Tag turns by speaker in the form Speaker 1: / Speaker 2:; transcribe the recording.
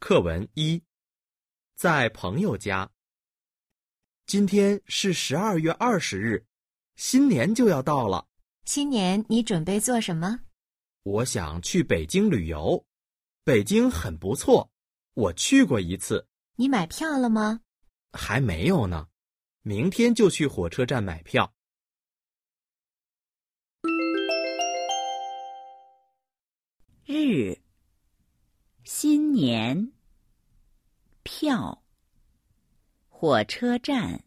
Speaker 1: 课文一，在朋友家。今天是十二月二十日，新年就要到了。
Speaker 2: 新年你准备做什么？
Speaker 1: 我想去北京旅游，北京很不错，我去过一次。
Speaker 2: 你买票了吗？
Speaker 1: 还没有呢，明天就去火车站买票。
Speaker 3: 日，新年，票，火车站。